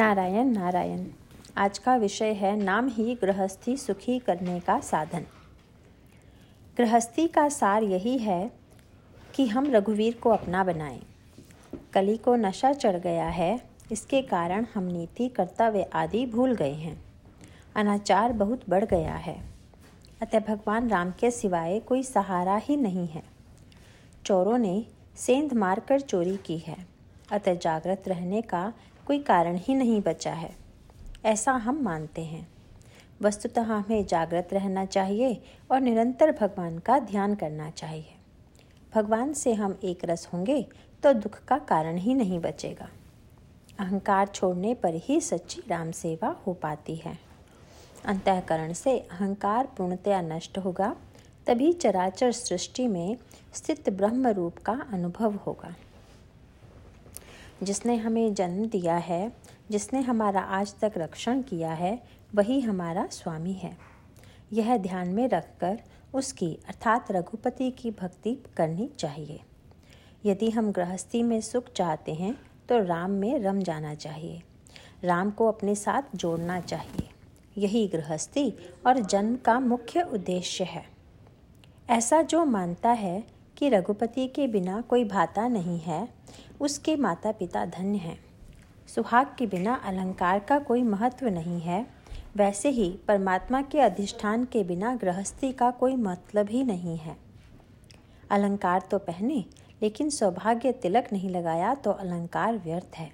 नारायण नारायण। आज का विषय है नाम ही गृहस्थी सुखी करने का साधन। गृहस्थी का सार यही है कि हम रघुवीर को अपना बनाएँ। कली को नशा चढ़ गया है, इसके कारण हम नीति, कर्तव्य आदि भूल गए हैं। अनाचार बहुत बढ़ गया है। अतः भगवान राम के सिवाय कोई सहारा ही नहीं है। चोरों ने सेंध मारकर चोरी की है। अतः जागृत रहने का कोई कारण ही नहीं बचा है। ऐसा हम मानते हैं। वस्तुतः हमें जागृत रहना चाहिए और निरंतर भगवान का ध्यान करना चाहिए। भगवान से हम एक रस होंगे तो दुख का कारण ही नहीं बचेगा। अहंकार छोड़ने पर ही सच्ची राम सेवा हो पाती है। अंतकरण से अहंकार पूर्णतया नष्ट होगा, तभी चराचर सृष्टि में स्थित ब्रह्म रूप का अनुभव होगा। जिसने हमें जन्म दिया है, जिसने हमारा आज तक रक्षण किया है, वही हमारा स्वामी है। यह ध्यान में रखकर उसकी, अर्थात रघुपति की भक्ति करनी चाहिए। यदि हम गृहस्थी में सुख चाहते हैं तो राम में रम जाना चाहिए। राम को अपने साथ जोड़ना चाहिए। यही गृहस्थी और जन्म का मुख्य उद्देश्य है। ऐसा जो मानता है कि रघुपति के बिना कोई भाता नहीं है, उसके माता पिता धन्य हैं। सुहाग के बिना अलंकार का कोई महत्व नहीं है, वैसे ही परमात्मा के अधिष्ठान के बिना गृहस्थी का कोई मतलब ही नहीं है। अलंकार तो पहने, लेकिन सौभाग्य तिलक नहीं लगाया तो अलंकार व्यर्थ है।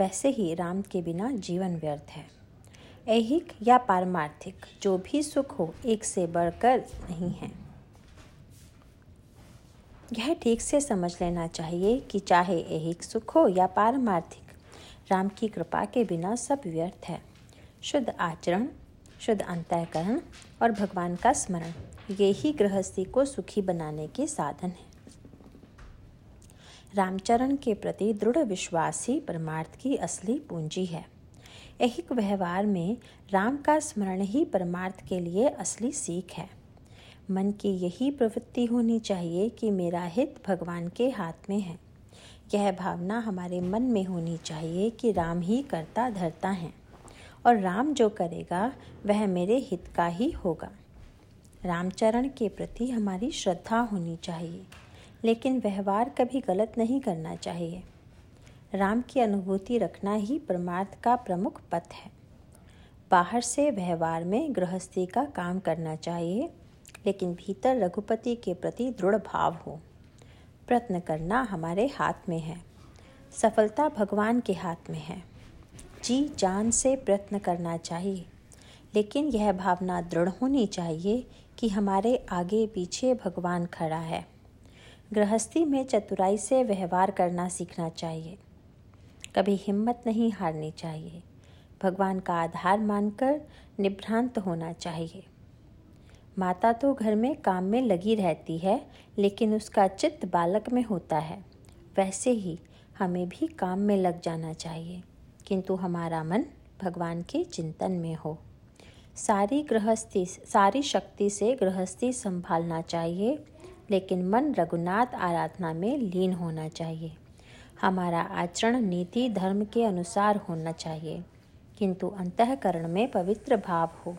वैसे ही राम के बिना जीवन व्यर्थ है। ऐहिक या पारमार्थिक, जो भी सुख हो, एक से बढ़कर नहीं है। यह ठीक से समझ लेना चाहिए कि चाहे ऐहिक सुख हो या पारमार्थिक, राम की कृपा के बिना सब व्यर्थ है। शुद्ध आचरण, शुद्ध अंतःकरण और भगवान का स्मरण ये ही गृहस्थी को सुखी बनाने के साधन है। रामचरण के प्रति दृढ़ विश्वास ही परमार्थ की असली पूंजी है। ऐहिक व्यवहार में राम का स्मरण ही परमार्थ के लिए असली सीख है। मन की यही प्रवृत्ति होनी चाहिए कि मेरा हित भगवान के हाथ में है। यह भावना हमारे मन में होनी चाहिए कि राम ही करता धरता है और राम जो करेगा, वह मेरे हित का ही होगा। रामचरण के प्रति हमारी श्रद्धा होनी चाहिए, लेकिन व्यवहार कभी गलत नहीं करना चाहिए। राम की अनुभूति रखना ही परमार्थ का प्रमुख पथ है। बाहर से व्यवहार में गृहस्थी का काम करना चाहिए लेकिन भीतर रघुपति के प्रति दृढ़ भाव हो। प्रयत्न करना हमारे हाथ में है। सफलता भगवान के हाथ में है। जी जान से प्रयत्न करना चाहिए। लेकिन यह भावना दृढ़ होनी चाहिए कि हमारे आगे पीछे भगवान खड़ा है। गृहस्थी में चतुराई से व्यवहार करना सीखना चाहिए। कभी हिम्मत नहीं हारनी चाहिए। भगवान का आधार मानकर निभ्रांत होना चाहिए। माता तो घर में काम में लगी रहती है, लेकिन उसका चित्त बालक में होता है। वैसे ही हमें भी काम में लग जाना चाहिए, किंतु हमारा मन भगवान के चिंतन में हो। सारी गृहस्थी, सारी शक्ति से गृहस्थी संभालना चाहिए, लेकिन मन रघुनाथ आराधना में लीन होना चाहिए। हमारा आचरण नीति धर्म के अनुसार होना चाहिए, किंतु अंतकरण में पवित्र भाव हो।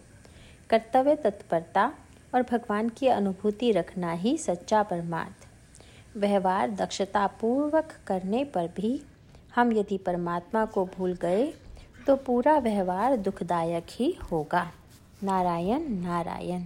कर्तव्य तत्परता और भगवान की अनुभूति रखना ही सच्चा परमार्थ। व्यवहार दक्षतापूर्वक करने पर भी हम यदि परमात्मा को भूल गए तो पूरा व्यवहार दुखदायक ही होगा। नारायण नारायण।